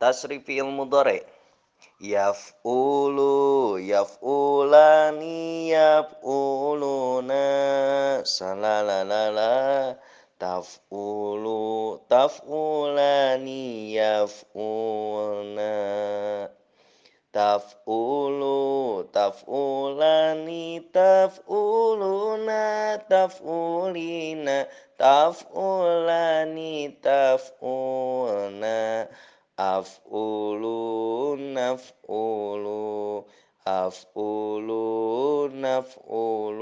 Tasrif fi'il mudhari. Yaf'ulu, yaf'ulani, yaf'uluna, salalalala. Taf'ulu, taf'ulani, yaf'ulna. Taf'ulu, taf'ulani, taf'uluna, taf'ulina, taf'ulani, taf'ulna. أفعول نفعول أفعول نفعول